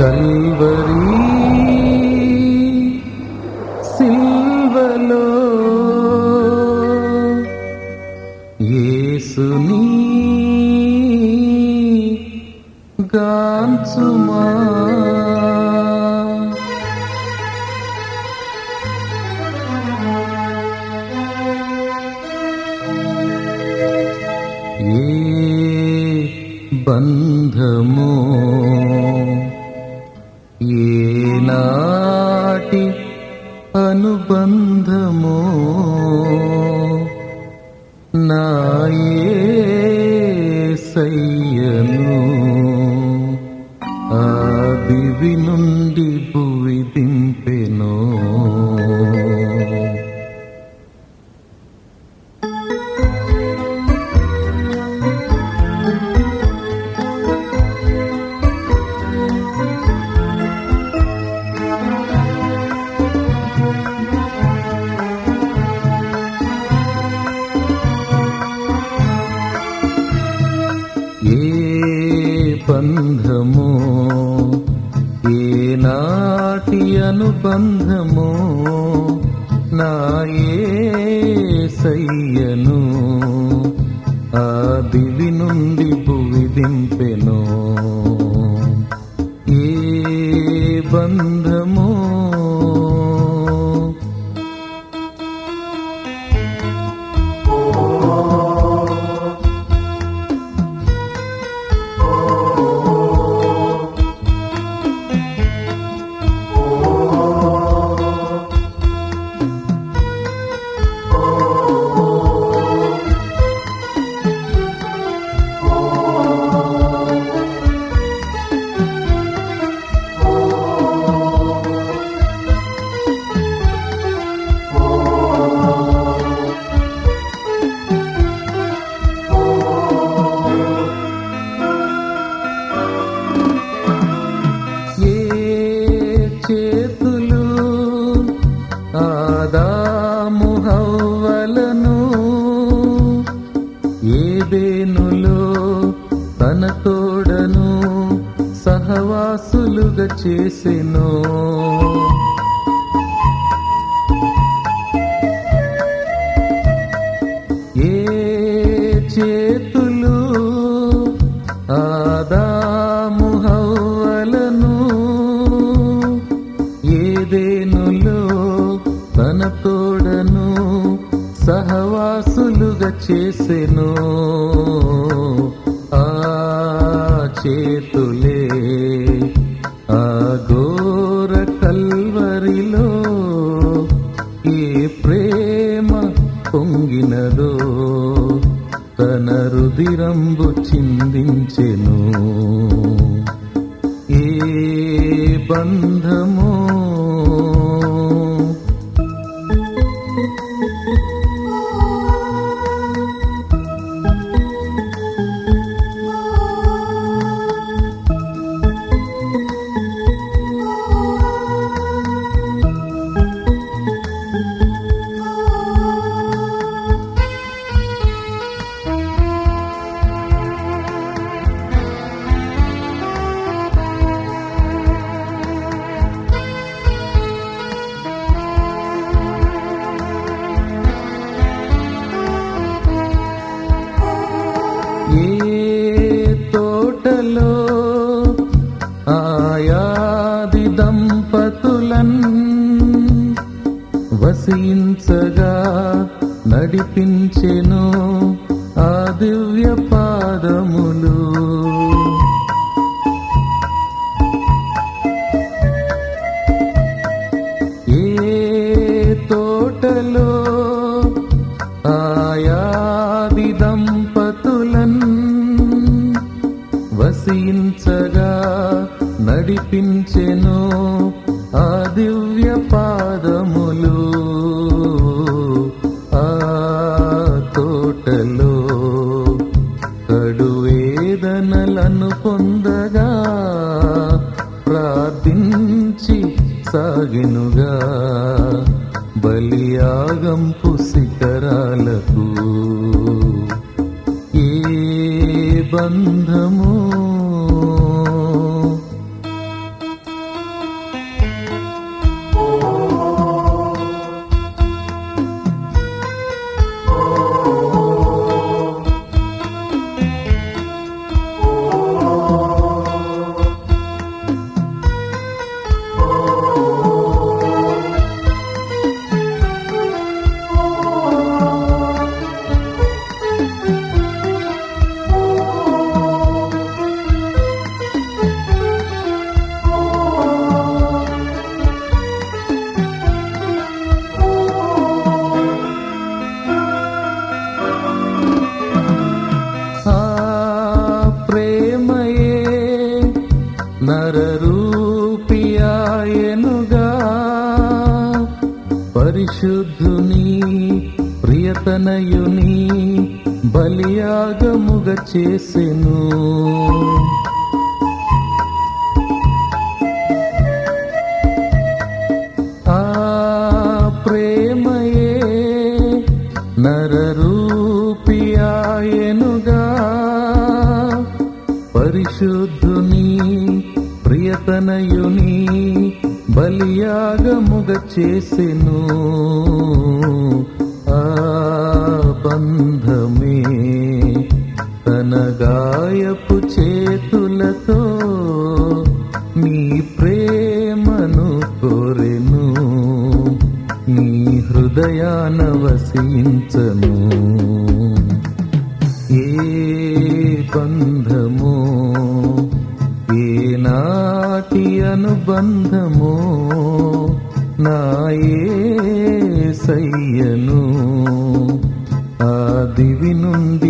Calvary సిల్వలో ఏసుని గాంచుమా. ఏ బంధమో అనుబంధమో బంధమో ఏ అనుబంధము? అనుబంధమో నా సయ్యను. ఆ దివి నుండి భువి దింపెను ఏ బంధమో? ఏదేనులో తన తోడను సహవాసులుగా చేసెను. ఏ చేతులు ఆదాము హవ్వలను ఏదేనులో తన తోడను దాసులుగా చేసెను. ఆ చేతులే ఆ ఘోర కల్వరిలో ఏ ప్రేమ పొంగినదో తన రుదిరంబు చిందించే వసించగా నడిపించెను ఆ దివ్య పాదములు. ఏ తోటలో ఆయాది దంపతులన్ వసించగా నడిపించెను ఆ దివ్య పాదములు. పొందగా ప్రార్థించి సాగినుగా. బలియాగంపు శిఖరాలకు ఏ బంధము పరిశుద్ధుని ప్రియతనయుని బలియాగముగ చేసెను. ఆ ప్రేమయే నరరూపియాయనుగా పరిశుద్ధుని ప్రియతనయుని బలియాగముగ చేసెను ఆ బంధమే తన గాయపు చేతులతో నీ ప్రేమను కోరెను. నీ హృదయాన వసించను. ఏ బంధమో ఏనాటి అనుబంధమో నాయే సయ్యను. ఆ దివి నుండి